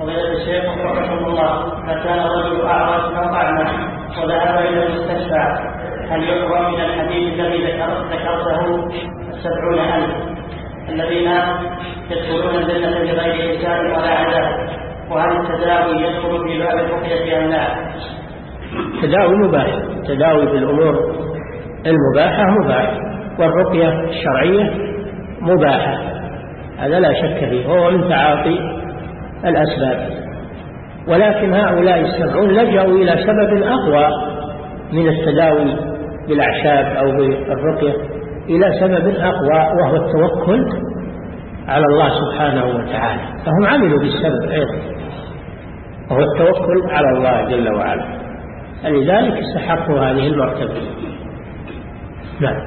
فضيلة الشيخ وفقكم الله إذا كان الرجل أعرج أو أعمى وذهب إلى المستشفى. هل يقرأ من الحديث الذي ذكرته السبعون ألف؟ الذين يدخلون الجنة بغير حساب ولا عذاب. وهل التداوي يدخل في باب الرقية أم لا؟ التداوي مباح. التداوي في الأمور المباحة مباح والرقية الشرعية مباحة. هذا لا شك فيه هو من تعاطي الأسباب. ولكن هؤلاء السبعون لجأوا إلى سبب أقوى من التداوي بالأعشاب أو بالرقية إلى سبب أقوى وهو التوكل على الله سبحانه وتعالى. فهم عملوا بالسبب أيضا وهو التوكل على الله جل وعلا. فلذلك استحقوا هذه المرتبة. نعم.